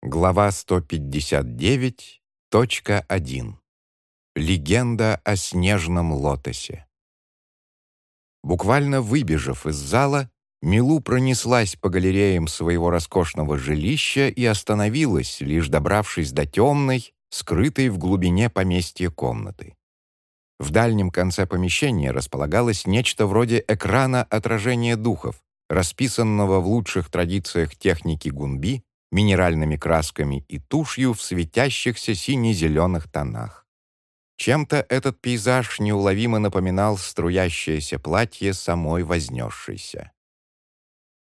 Глава 159.1. Легенда о снежном лотосе. Буквально выбежав из зала, Милу пронеслась по галереям своего роскошного жилища и остановилась, лишь добравшись до темной, скрытой в глубине поместья комнаты. В дальнем конце помещения располагалось нечто вроде экрана отражения духов, расписанного в лучших традициях техники гунби минеральными красками и тушью в светящихся сине-зеленых тонах. Чем-то этот пейзаж неуловимо напоминал струящееся платье самой вознесшейся.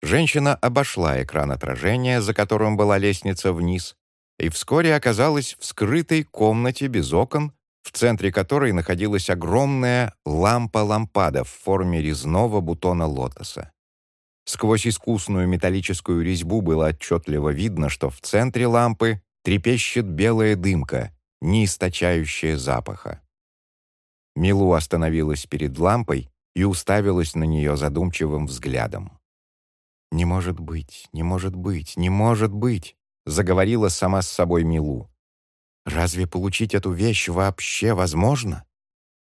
Женщина обошла экран отражения, за которым была лестница вниз, и вскоре оказалась в скрытой комнате без окон, в центре которой находилась огромная лампа-лампада в форме резного бутона лотоса. Сквозь искусную металлическую резьбу было отчетливо видно, что в центре лампы трепещет белая дымка, не источающая запаха. Милу остановилась перед лампой и уставилась на нее задумчивым взглядом. «Не может быть, не может быть, не может быть!» заговорила сама с собой Милу. «Разве получить эту вещь вообще возможно?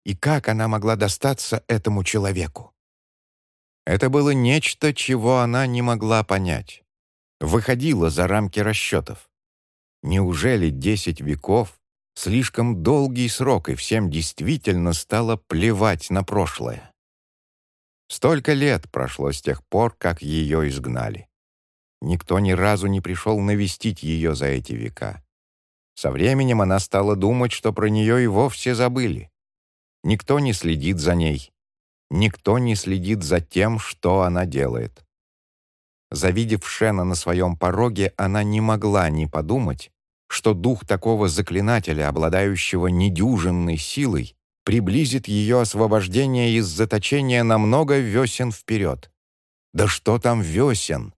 И как она могла достаться этому человеку?» Это было нечто, чего она не могла понять. Выходило за рамки расчетов. Неужели десять веков — слишком долгий срок, и всем действительно стало плевать на прошлое? Столько лет прошло с тех пор, как ее изгнали. Никто ни разу не пришел навестить ее за эти века. Со временем она стала думать, что про нее и вовсе забыли. Никто не следит за ней, Никто не следит за тем, что она делает. Завидев Шена на своем пороге, она не могла не подумать, что дух такого заклинателя, обладающего недюжинной силой, приблизит ее освобождение из заточения на много весен вперед. Да что там весен?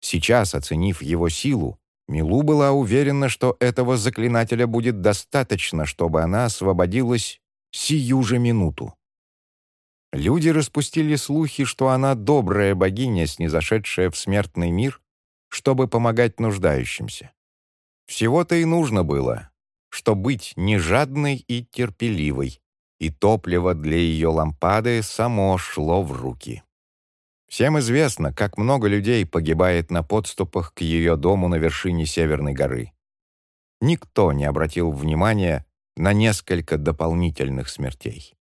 Сейчас, оценив его силу, Милу была уверена, что этого заклинателя будет достаточно, чтобы она освободилась сию же минуту. Люди распустили слухи, что она добрая богиня, снизошедшая в смертный мир, чтобы помогать нуждающимся. Всего-то и нужно было, что быть нежадной и терпеливой, и топливо для ее лампады само шло в руки. Всем известно, как много людей погибает на подступах к ее дому на вершине Северной горы. Никто не обратил внимания на несколько дополнительных смертей.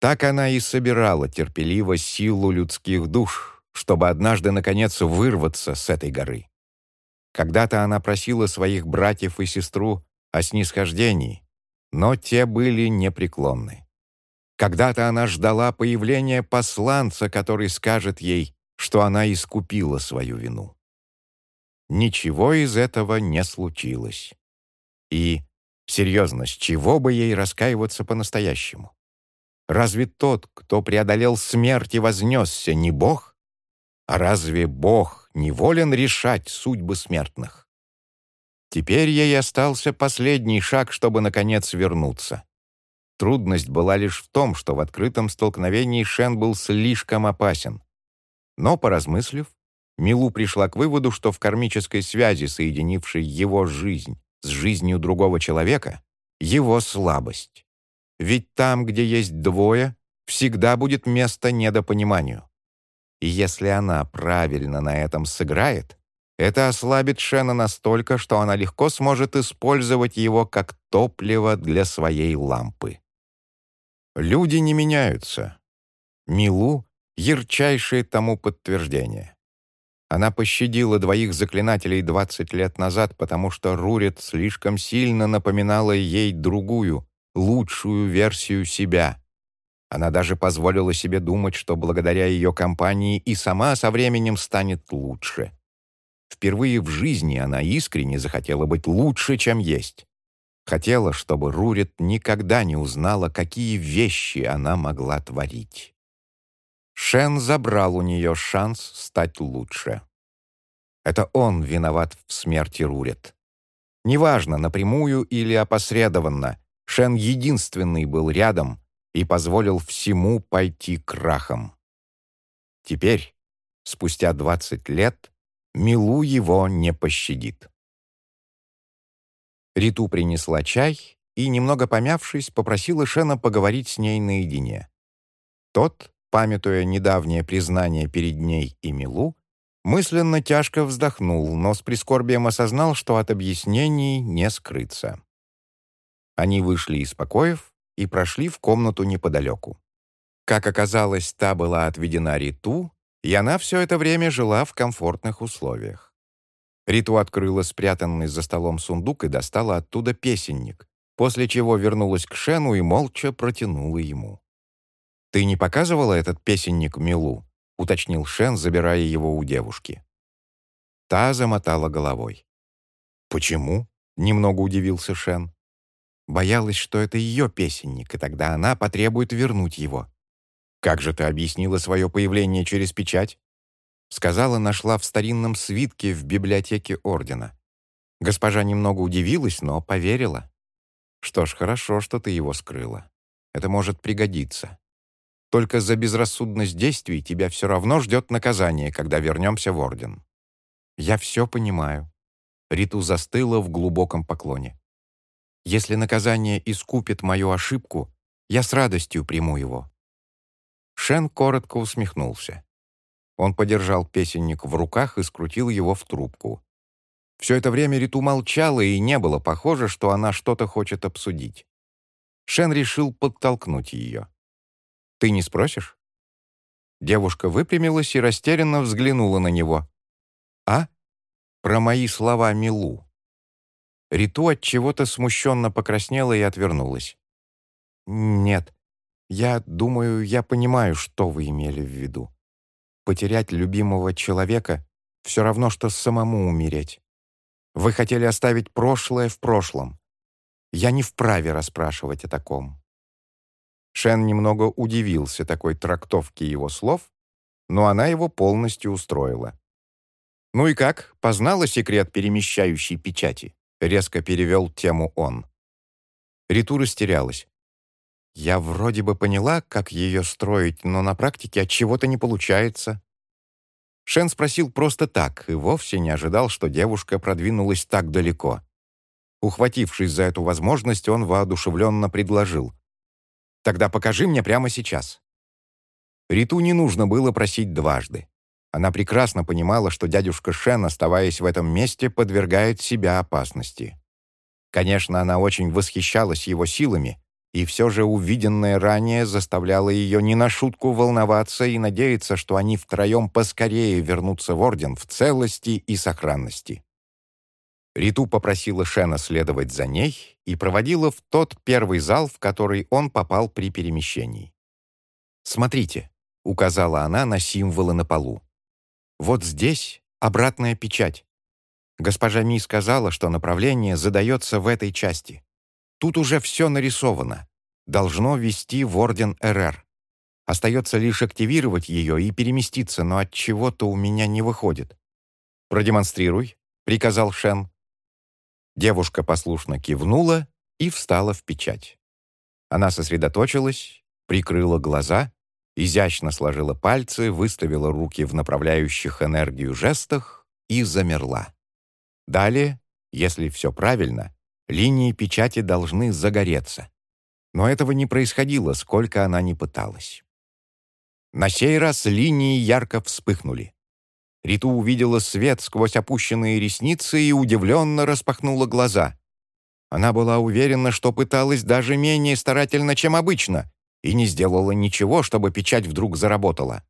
Так она и собирала терпеливо силу людских душ, чтобы однажды, наконец, вырваться с этой горы. Когда-то она просила своих братьев и сестру о снисхождении, но те были непреклонны. Когда-то она ждала появления посланца, который скажет ей, что она искупила свою вину. Ничего из этого не случилось. И, серьезно, с чего бы ей раскаиваться по-настоящему? Разве тот, кто преодолел смерть и вознесся, не Бог? А разве Бог не волен решать судьбы смертных? Теперь ей остался последний шаг, чтобы, наконец, вернуться. Трудность была лишь в том, что в открытом столкновении Шен был слишком опасен. Но, поразмыслив, Милу пришла к выводу, что в кармической связи, соединившей его жизнь с жизнью другого человека, его слабость. Ведь там, где есть двое, всегда будет место недопониманию. И если она правильно на этом сыграет, это ослабит Шена настолько, что она легко сможет использовать его как топливо для своей лампы. Люди не меняются. Милу — ярчайшее тому подтверждение. Она пощадила двоих заклинателей 20 лет назад, потому что Рурит слишком сильно напоминала ей другую, лучшую версию себя. Она даже позволила себе думать, что благодаря ее компании и сама со временем станет лучше. Впервые в жизни она искренне захотела быть лучше, чем есть. Хотела, чтобы Рурит никогда не узнала, какие вещи она могла творить. Шен забрал у нее шанс стать лучше. Это он виноват в смерти Рурит. Неважно, напрямую или опосредованно, Шен единственный был рядом и позволил всему пойти крахом. Теперь, спустя 20 лет, Милу его не пощадит. Риту принесла чай и, немного помявшись, попросила Шена поговорить с ней наедине. Тот, памятуя недавнее признание перед ней и Милу, мысленно тяжко вздохнул, но с прискорбием осознал, что от объяснений не скрыться. Они вышли из покоев и прошли в комнату неподалеку. Как оказалось, та была отведена Риту, и она все это время жила в комфортных условиях. Риту открыла спрятанный за столом сундук и достала оттуда песенник, после чего вернулась к Шену и молча протянула ему. «Ты не показывала этот песенник Милу?» — уточнил Шен, забирая его у девушки. Та замотала головой. «Почему?» — немного удивился Шен. Боялась, что это ее песенник, и тогда она потребует вернуть его. «Как же ты объяснила свое появление через печать?» Сказала, нашла в старинном свитке в библиотеке Ордена. Госпожа немного удивилась, но поверила. «Что ж, хорошо, что ты его скрыла. Это может пригодиться. Только за безрассудность действий тебя все равно ждет наказание, когда вернемся в Орден». «Я все понимаю». Риту застыла в глубоком поклоне. «Если наказание искупит мою ошибку, я с радостью приму его». Шен коротко усмехнулся. Он подержал песенник в руках и скрутил его в трубку. Все это время Риту молчала, и не было похоже, что она что-то хочет обсудить. Шен решил подтолкнуть ее. «Ты не спросишь?» Девушка выпрямилась и растерянно взглянула на него. «А? Про мои слова Милу». Риту от чего-то смущенно покраснела и отвернулась. «Нет, я думаю, я понимаю, что вы имели в виду. Потерять любимого человека — все равно, что самому умереть. Вы хотели оставить прошлое в прошлом. Я не вправе расспрашивать о таком». Шен немного удивился такой трактовке его слов, но она его полностью устроила. «Ну и как, познала секрет перемещающей печати?» — резко перевел тему он. Риту растерялась. Я вроде бы поняла, как ее строить, но на практике от чего-то не получается. Шен спросил просто так и вовсе не ожидал, что девушка продвинулась так далеко. Ухватившись за эту возможность, он воодушевленно предложил. «Тогда покажи мне прямо сейчас». Риту не нужно было просить дважды. Она прекрасно понимала, что дядюшка Шен, оставаясь в этом месте, подвергает себя опасности. Конечно, она очень восхищалась его силами, и все же увиденное ранее заставляло ее не на шутку волноваться и надеяться, что они втроем поскорее вернутся в Орден в целости и сохранности. Риту попросила Шена следовать за ней и проводила в тот первый зал, в который он попал при перемещении. «Смотрите», — указала она на символы на полу. «Вот здесь обратная печать. Госпожа Ми сказала, что направление задается в этой части. Тут уже все нарисовано. Должно вести в Орден РР. Остается лишь активировать ее и переместиться, но от чего-то у меня не выходит. «Продемонстрируй», — приказал Шен. Девушка послушно кивнула и встала в печать. Она сосредоточилась, прикрыла глаза, изящно сложила пальцы, выставила руки в направляющих энергию жестах и замерла. Далее, если все правильно, Линии печати должны загореться. Но этого не происходило, сколько она ни пыталась. На сей раз линии ярко вспыхнули. Риту увидела свет сквозь опущенные ресницы и удивленно распахнула глаза. Она была уверена, что пыталась даже менее старательно, чем обычно, и не сделала ничего, чтобы печать вдруг заработала.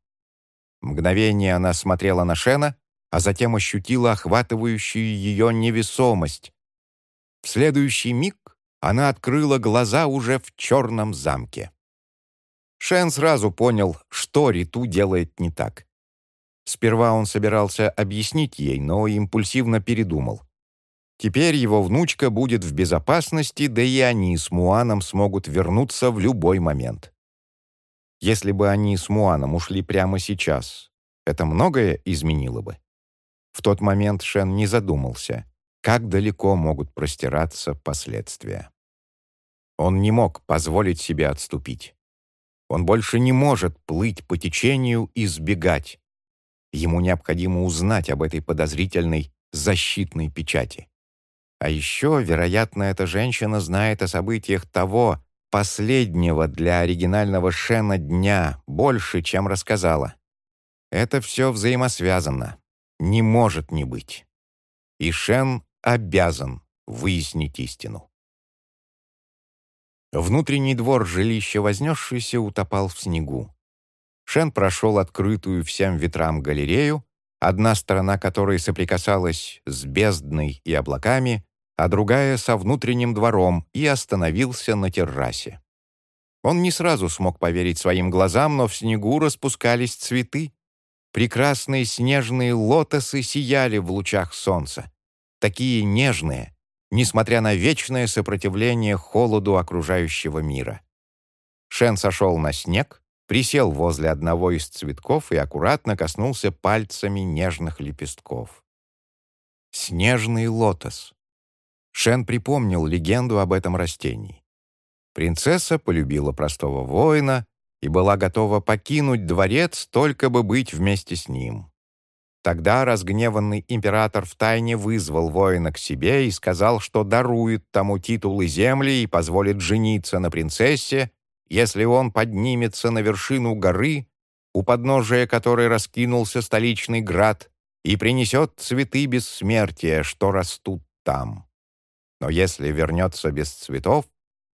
Мгновение она смотрела на Шена, а затем ощутила охватывающую ее невесомость, в следующий миг она открыла глаза уже в черном замке. Шен сразу понял, что Риту делает не так. Сперва он собирался объяснить ей, но импульсивно передумал. Теперь его внучка будет в безопасности, да и они с Муаном смогут вернуться в любой момент. Если бы они с Муаном ушли прямо сейчас, это многое изменило бы. В тот момент Шен не задумался как далеко могут простираться последствия. Он не мог позволить себе отступить. Он больше не может плыть по течению и сбегать. Ему необходимо узнать об этой подозрительной защитной печати. А еще, вероятно, эта женщина знает о событиях того, последнего для оригинального Шена дня, больше, чем рассказала. Это все взаимосвязано. Не может не быть. И Шен обязан выяснить истину. Внутренний двор жилища вознесшийся утопал в снегу. Шен прошел открытую всем ветрам галерею, одна сторона которой соприкасалась с бездной и облаками, а другая — со внутренним двором, и остановился на террасе. Он не сразу смог поверить своим глазам, но в снегу распускались цветы. Прекрасные снежные лотосы сияли в лучах солнца. Такие нежные, несмотря на вечное сопротивление холоду окружающего мира. Шен сошел на снег, присел возле одного из цветков и аккуратно коснулся пальцами нежных лепестков. Снежный лотос. Шен припомнил легенду об этом растении. Принцесса полюбила простого воина и была готова покинуть дворец, только бы быть вместе с ним. Тогда разгневанный император втайне вызвал воина к себе и сказал, что дарует тому титул и земли и позволит жениться на принцессе, если он поднимется на вершину горы, у подножия которой раскинулся столичный град, и принесет цветы бессмертия, что растут там. Но если вернется без цветов,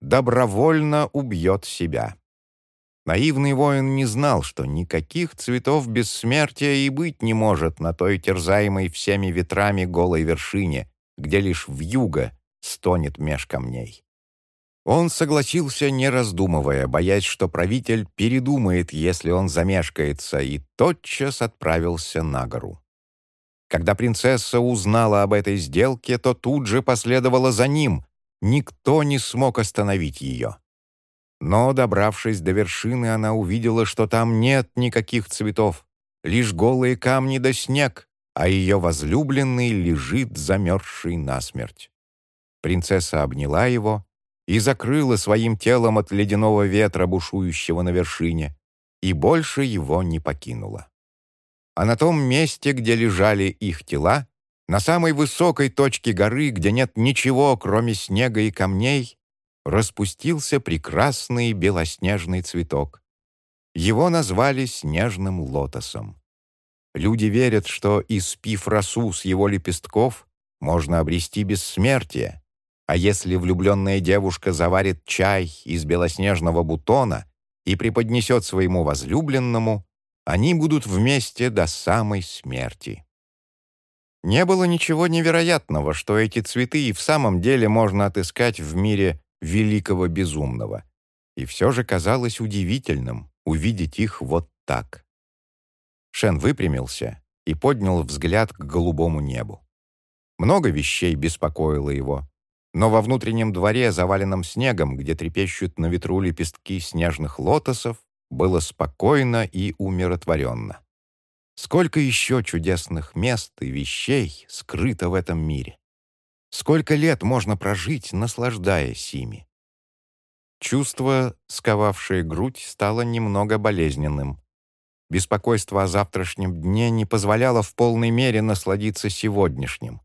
добровольно убьет себя. Наивный воин не знал, что никаких цветов бессмертия и быть не может на той терзаемой всеми ветрами голой вершине, где лишь вьюга стонет меж камней. Он согласился, не раздумывая, боясь, что правитель передумает, если он замешкается, и тотчас отправился на гору. Когда принцесса узнала об этой сделке, то тут же последовала за ним. Никто не смог остановить ее. Но, добравшись до вершины, она увидела, что там нет никаких цветов, лишь голые камни да снег, а ее возлюбленный лежит замерзший насмерть. Принцесса обняла его и закрыла своим телом от ледяного ветра, бушующего на вершине, и больше его не покинула. А на том месте, где лежали их тела, на самой высокой точке горы, где нет ничего, кроме снега и камней, распустился прекрасный белоснежный цветок. Его назвали снежным лотосом. Люди верят, что, испив росу с его лепестков, можно обрести бессмертие, а если влюбленная девушка заварит чай из белоснежного бутона и преподнесет своему возлюбленному, они будут вместе до самой смерти. Не было ничего невероятного, что эти цветы и в самом деле можно отыскать в мире великого безумного. И все же казалось удивительным увидеть их вот так. Шен выпрямился и поднял взгляд к голубому небу. Много вещей беспокоило его, но во внутреннем дворе, заваленном снегом, где трепещут на ветру лепестки снежных лотосов, было спокойно и умиротворенно. Сколько еще чудесных мест и вещей скрыто в этом мире? Сколько лет можно прожить, наслаждаясь ими? Чувство, сковавшее грудь, стало немного болезненным. Беспокойство о завтрашнем дне не позволяло в полной мере насладиться сегодняшним.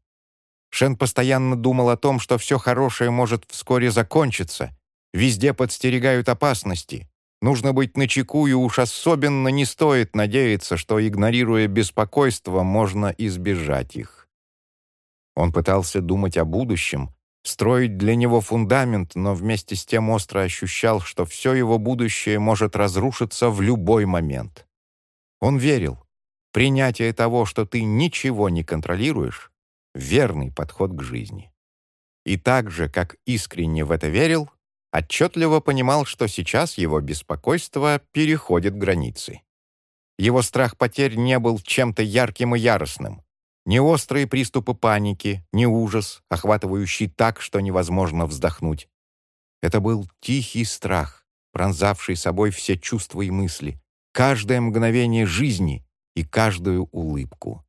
Шен постоянно думал о том, что все хорошее может вскоре закончиться. Везде подстерегают опасности. Нужно быть начеку, и уж особенно не стоит надеяться, что, игнорируя беспокойство, можно избежать их. Он пытался думать о будущем, строить для него фундамент, но вместе с тем остро ощущал, что все его будущее может разрушиться в любой момент. Он верил. Принятие того, что ты ничего не контролируешь, верный подход к жизни. И так же, как искренне в это верил, отчетливо понимал, что сейчас его беспокойство переходит границы. Его страх потерь не был чем-то ярким и яростным. Ни острые приступы паники, ни ужас, охватывающий так, что невозможно вздохнуть. Это был тихий страх, пронзавший собой все чувства и мысли, каждое мгновение жизни и каждую улыбку.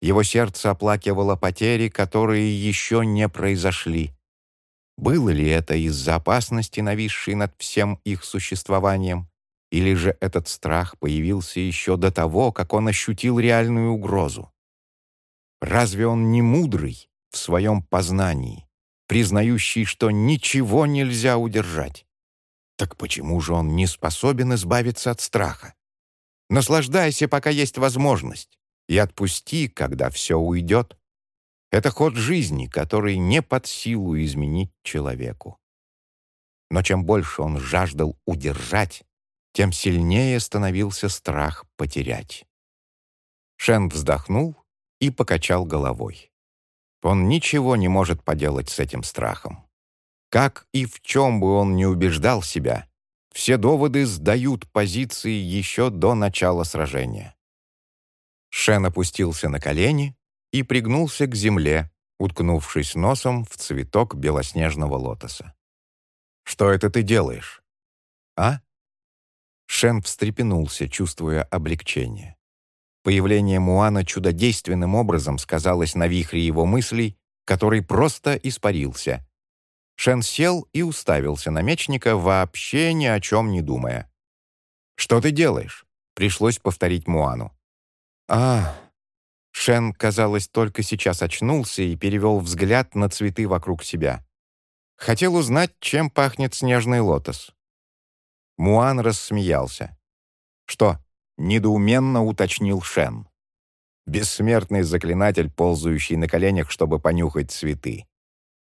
Его сердце оплакивало потери, которые еще не произошли. Было ли это из-за опасности, нависшей над всем их существованием, или же этот страх появился еще до того, как он ощутил реальную угрозу? Разве он не мудрый, в своем познании, признающий, что ничего нельзя удержать. Так почему же он не способен избавиться от страха? Наслаждайся, пока есть возможность, и отпусти, когда все уйдет. Это ход жизни, который не под силу изменить человеку. Но чем больше он жаждал удержать, тем сильнее становился страх потерять. Шен вздохнул и покачал головой. Он ничего не может поделать с этим страхом. Как и в чем бы он ни убеждал себя, все доводы сдают позиции еще до начала сражения. Шен опустился на колени и пригнулся к земле, уткнувшись носом в цветок белоснежного лотоса. «Что это ты делаешь?» «А?» Шен встрепенулся, чувствуя облегчение. Появление Муана чудодейственным образом сказалось на вихре его мыслей, который просто испарился. Шен сел и уставился на мечника, вообще ни о чем не думая. «Что ты делаешь?» — пришлось повторить Муану. «А...» Шен, казалось, только сейчас очнулся и перевел взгляд на цветы вокруг себя. Хотел узнать, чем пахнет снежный лотос. Муан рассмеялся. «Что?» — недоуменно уточнил Шен. Бессмертный заклинатель, ползающий на коленях, чтобы понюхать цветы.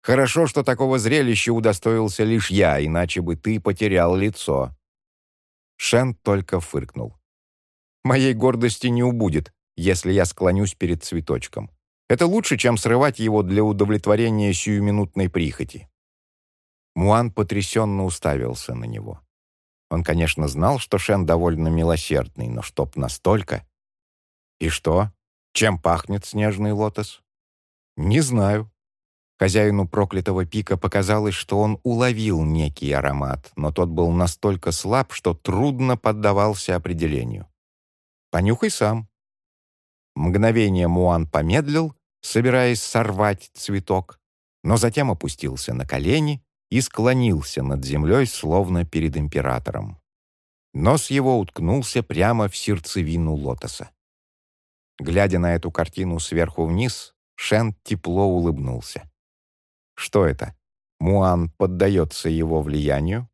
Хорошо, что такого зрелища удостоился лишь я, иначе бы ты потерял лицо. Шен только фыркнул. Моей гордости не убудет, если я склонюсь перед цветочком. Это лучше, чем срывать его для удовлетворения сиюминутной прихоти. Муан потрясенно уставился на него. Он, конечно, знал, что Шен довольно милосердный, но чтоб настолько... И что? Чем пахнет снежный лотос? Не знаю. Хозяину проклятого пика показалось, что он уловил некий аромат, но тот был настолько слаб, что трудно поддавался определению. «Понюхай сам». Мгновение Муан помедлил, собираясь сорвать цветок, но затем опустился на колени и склонился над землей, словно перед императором. Нос его уткнулся прямо в сердцевину лотоса. Глядя на эту картину сверху вниз, Шен тепло улыбнулся. Что это? Муан поддается его влиянию?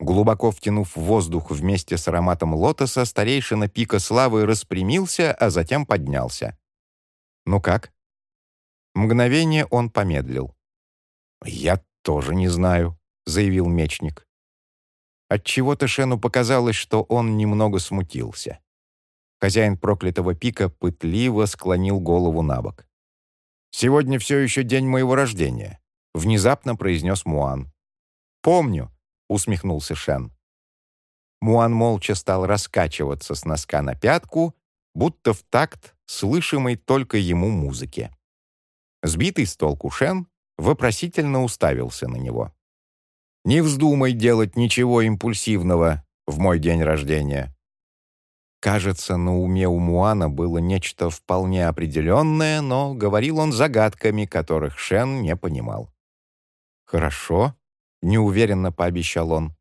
Глубоко втянув воздух вместе с ароматом лотоса, старейшина пика славы распрямился, а затем поднялся. «Ну как?» Мгновение он помедлил. «Я «Тоже не знаю», — заявил мечник. Отчего-то Шену показалось, что он немного смутился. Хозяин проклятого пика пытливо склонил голову на бок. «Сегодня все еще день моего рождения», — внезапно произнес Муан. «Помню», — усмехнулся Шен. Муан молча стал раскачиваться с носка на пятку, будто в такт слышимой только ему музыке. Сбитый с толку Шен вопросительно уставился на него. «Не вздумай делать ничего импульсивного в мой день рождения». Кажется, на уме у Муана было нечто вполне определенное, но говорил он загадками, которых Шен не понимал. «Хорошо», — неуверенно пообещал он.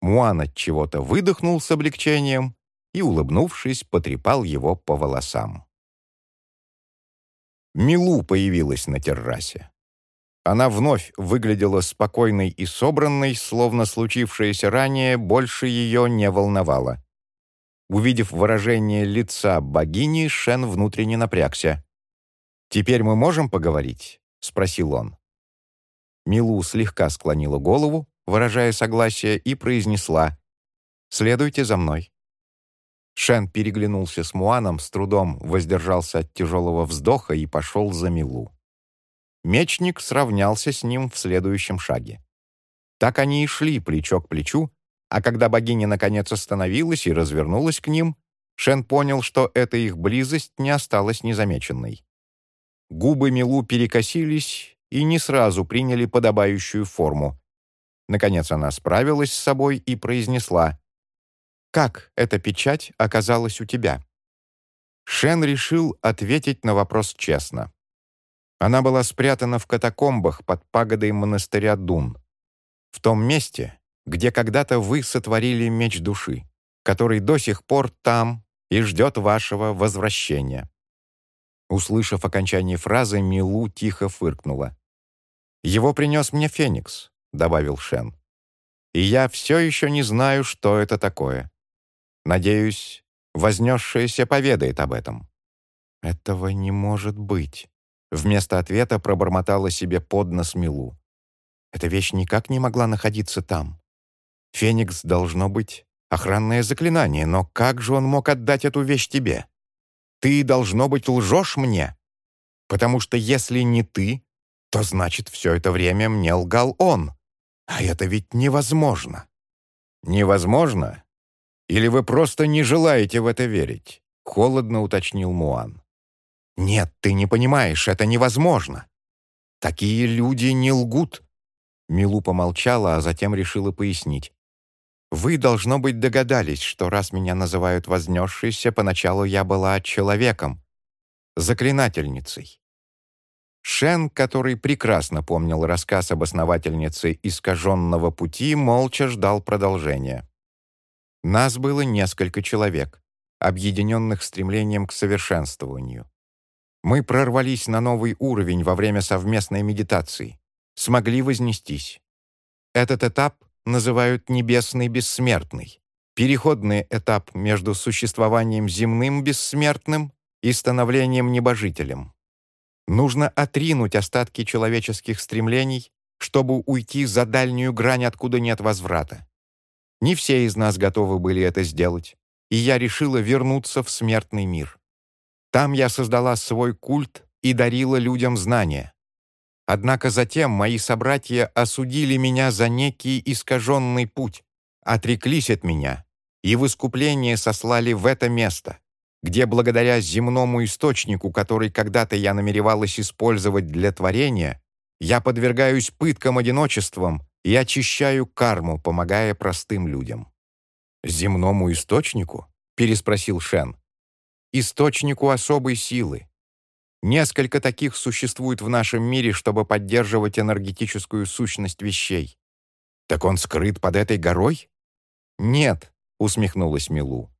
Муан от чего-то выдохнул с облегчением и, улыбнувшись, потрепал его по волосам. Милу появилась на террасе. Она вновь выглядела спокойной и собранной, словно случившееся ранее больше ее не волновало. Увидев выражение лица богини, Шен внутренне напрягся. «Теперь мы можем поговорить?» — спросил он. Милу слегка склонила голову, выражая согласие, и произнесла «Следуйте за мной». Шен переглянулся с Муаном, с трудом воздержался от тяжелого вздоха и пошел за Милу. Мечник сравнялся с ним в следующем шаге. Так они и шли плечо к плечу, а когда богиня наконец остановилась и развернулась к ним, Шен понял, что эта их близость не осталась незамеченной. Губы Милу перекосились и не сразу приняли подобающую форму. Наконец она справилась с собой и произнесла «Как эта печать оказалась у тебя?» Шен решил ответить на вопрос честно. Она была спрятана в катакомбах под пагодой монастыря Дун, в том месте, где когда-то вы сотворили меч души, который до сих пор там и ждет вашего возвращения. Услышав окончание фразы, Милу тихо фыркнула. «Его принес мне Феникс», — добавил Шен. «И я все еще не знаю, что это такое. Надеюсь, вознесшаяся поведает об этом». «Этого не может быть», — вместо ответа пробормотала себе под нос Милу. «Эта вещь никак не могла находиться там. Феникс должно быть охранное заклинание, но как же он мог отдать эту вещь тебе?» Ты, должно быть, лжешь мне. Потому что если не ты, то значит, все это время мне лгал он. А это ведь невозможно». «Невозможно? Или вы просто не желаете в это верить?» — холодно уточнил Муан. «Нет, ты не понимаешь, это невозможно. Такие люди не лгут». Милу помолчала, а затем решила пояснить. Вы, должно быть, догадались, что раз меня называют вознесшейся, поначалу я была человеком, заклинательницей. Шен, который прекрасно помнил рассказ об основательнице искаженного пути, молча ждал продолжения. Нас было несколько человек, объединенных стремлением к совершенствованию. Мы прорвались на новый уровень во время совместной медитации, смогли вознестись. Этот этап называют небесный бессмертный, переходный этап между существованием земным бессмертным и становлением небожителем. Нужно отринуть остатки человеческих стремлений, чтобы уйти за дальнюю грань, откуда нет возврата. Не все из нас готовы были это сделать, и я решила вернуться в смертный мир. Там я создала свой культ и дарила людям знания. Однако затем мои собратья осудили меня за некий искаженный путь, отреклись от меня и в искупление сослали в это место, где благодаря земному источнику, который когда-то я намеревалась использовать для творения, я подвергаюсь пыткам одиночеством и очищаю карму, помогая простым людям. «Земному источнику?» — переспросил Шен. «Источнику особой силы, Несколько таких существует в нашем мире, чтобы поддерживать энергетическую сущность вещей. Так он скрыт под этой горой? Нет, усмехнулась Милу.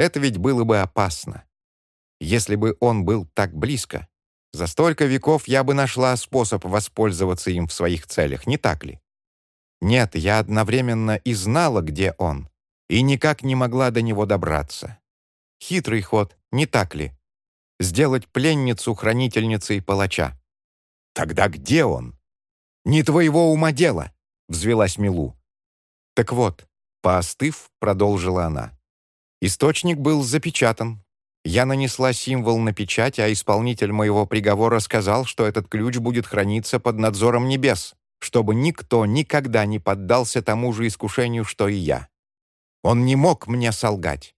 Это ведь было бы опасно. Если бы он был так близко, за столько веков я бы нашла способ воспользоваться им в своих целях, не так ли? Нет, я одновременно и знала, где он, и никак не могла до него добраться. Хитрый ход, не так ли? сделать пленницу хранительницей палача. «Тогда где он?» «Не твоего ума дело!» — взвелась Милу. «Так вот, поостыв, продолжила она. Источник был запечатан. Я нанесла символ на печать, а исполнитель моего приговора сказал, что этот ключ будет храниться под надзором небес, чтобы никто никогда не поддался тому же искушению, что и я. Он не мог мне солгать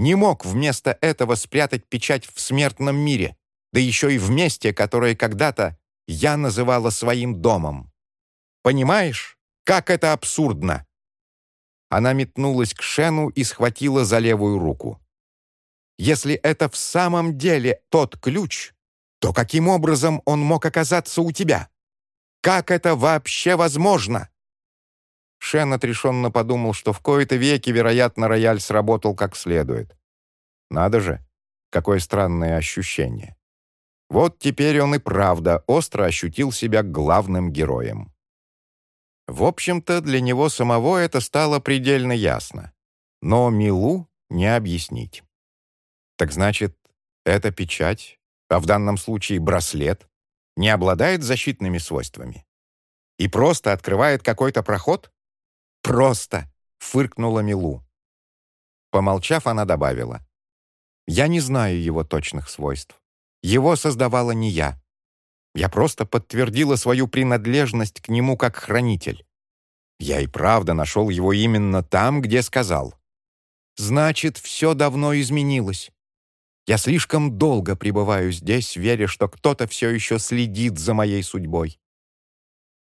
не мог вместо этого спрятать печать в смертном мире, да еще и в месте, которое когда-то я называла своим домом. Понимаешь, как это абсурдно?» Она метнулась к Шену и схватила за левую руку. «Если это в самом деле тот ключ, то каким образом он мог оказаться у тебя? Как это вообще возможно?» Шен отрешенно подумал, что в кои-то веки, вероятно, рояль сработал как следует. Надо же, какое странное ощущение. Вот теперь он и правда остро ощутил себя главным героем. В общем-то, для него самого это стало предельно ясно. Но Милу не объяснить. Так значит, эта печать, а в данном случае браслет, не обладает защитными свойствами? И просто открывает какой-то проход? «Просто!» — фыркнула Милу. Помолчав, она добавила. «Я не знаю его точных свойств. Его создавала не я. Я просто подтвердила свою принадлежность к нему как хранитель. Я и правда нашел его именно там, где сказал. Значит, все давно изменилось. Я слишком долго пребываю здесь, веря, что кто-то все еще следит за моей судьбой».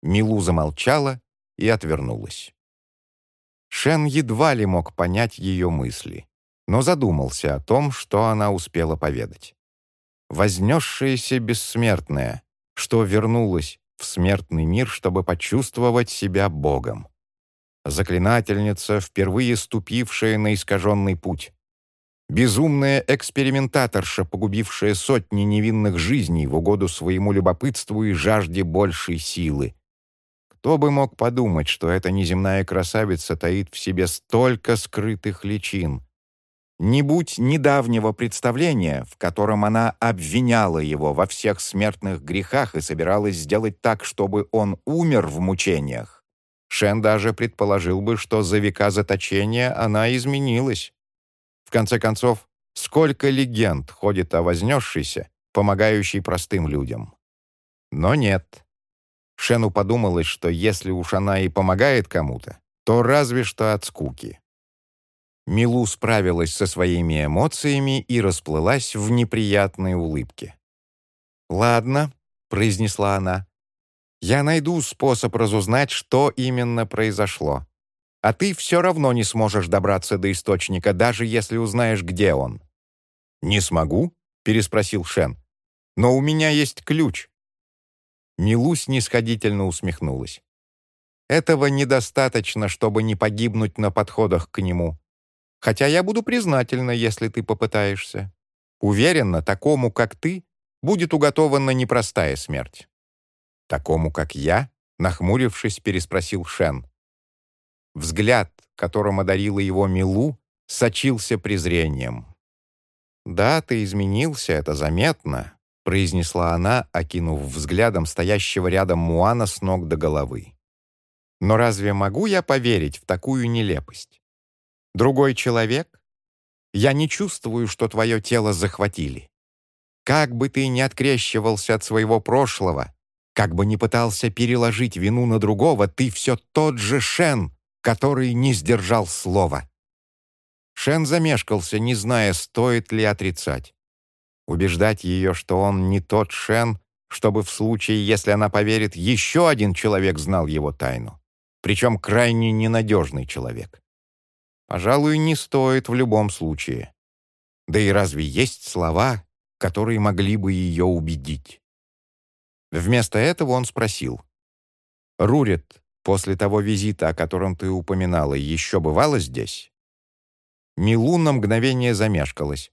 Милу замолчала и отвернулась. Шен едва ли мог понять ее мысли, но задумался о том, что она успела поведать. Вознесшаяся бессмертная, что вернулась в смертный мир, чтобы почувствовать себя Богом. Заклинательница, впервые ступившая на искаженный путь. Безумная экспериментаторша, погубившая сотни невинных жизней в угоду своему любопытству и жажде большей силы. Кто бы мог подумать, что эта неземная красавица таит в себе столько скрытых личин? Не будь недавнего представления, в котором она обвиняла его во всех смертных грехах и собиралась сделать так, чтобы он умер в мучениях, Шен даже предположил бы, что за века заточения она изменилась. В конце концов, сколько легенд ходит о вознесшейся, помогающей простым людям. Но нет. Шену подумалось, что если уж она и помогает кому-то, то разве что от скуки. Милу справилась со своими эмоциями и расплылась в неприятной улыбке. «Ладно», — произнесла она, — «я найду способ разузнать, что именно произошло. А ты все равно не сможешь добраться до источника, даже если узнаешь, где он». «Не смогу?» — переспросил Шен. «Но у меня есть ключ». Милу снисходительно усмехнулась. «Этого недостаточно, чтобы не погибнуть на подходах к нему. Хотя я буду признательна, если ты попытаешься. Уверена, такому, как ты, будет уготована непростая смерть». «Такому, как я?» — нахмурившись, переспросил Шен. Взгляд, которым одарила его Милу, сочился презрением. «Да, ты изменился, это заметно», — произнесла она, окинув взглядом стоящего рядом Муана с ног до головы. «Но разве могу я поверить в такую нелепость? Другой человек? Я не чувствую, что твое тело захватили. Как бы ты ни открещивался от своего прошлого, как бы ни пытался переложить вину на другого, ты все тот же Шен, который не сдержал слова. Шен замешкался, не зная, стоит ли отрицать. Убеждать ее, что он не тот Шен, чтобы в случае, если она поверит, еще один человек знал его тайну. Причем крайне ненадежный человек. Пожалуй, не стоит в любом случае. Да и разве есть слова, которые могли бы ее убедить? Вместо этого он спросил. «Рурит, После того визита, о котором ты упоминала, еще бывало здесь?» Милу на мгновение замешкалась.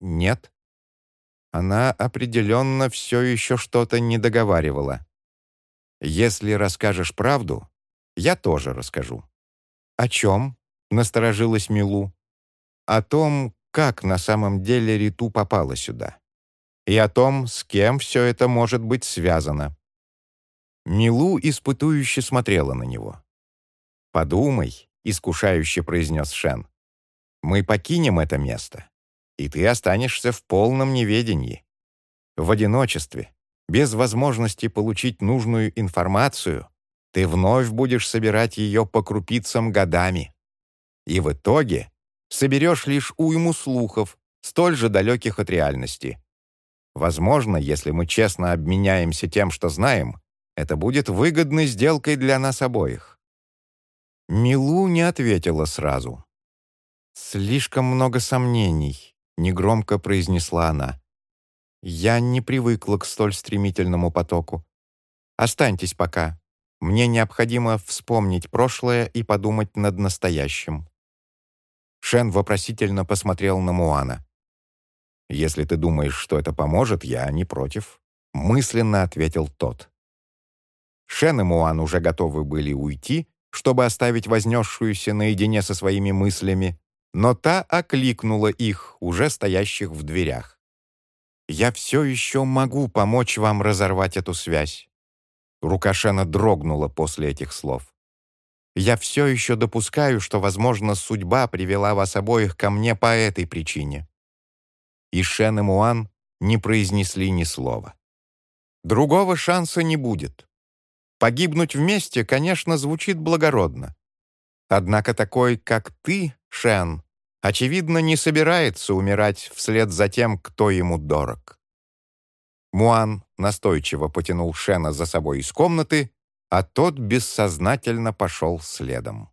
«Нет». Она определенно все еще что-то не договаривала. «Если расскажешь правду, я тоже расскажу». «О чем?» — насторожилась Милу. «О том, как на самом деле Риту попала сюда. И о том, с кем все это может быть связано. Милу испытующе смотрела на него. «Подумай», — искушающе произнес Шен. «Мы покинем это место, и ты останешься в полном неведении. В одиночестве, без возможности получить нужную информацию, ты вновь будешь собирать ее по крупицам годами. И в итоге соберешь лишь уйму слухов, столь же далеких от реальности. Возможно, если мы честно обменяемся тем, что знаем, это будет выгодной сделкой для нас обоих». Милу не ответила сразу. «Слишком много сомнений», — негромко произнесла она. «Я не привыкла к столь стремительному потоку. Останьтесь пока. Мне необходимо вспомнить прошлое и подумать над настоящим». Шен вопросительно посмотрел на Муана. «Если ты думаешь, что это поможет, я не против», — мысленно ответил тот. Шен и Муан уже готовы были уйти, чтобы оставить вознесшуюся наедине со своими мыслями, но та окликнула их, уже стоящих в дверях. «Я все еще могу помочь вам разорвать эту связь». Рука Шена дрогнула после этих слов. «Я все еще допускаю, что, возможно, судьба привела вас обоих ко мне по этой причине». И Шен и Муан не произнесли ни слова. «Другого шанса не будет. Погибнуть вместе, конечно, звучит благородно. Однако такой, как ты, Шен, очевидно, не собирается умирать вслед за тем, кто ему дорог. Муан настойчиво потянул Шена за собой из комнаты, а тот бессознательно пошел следом.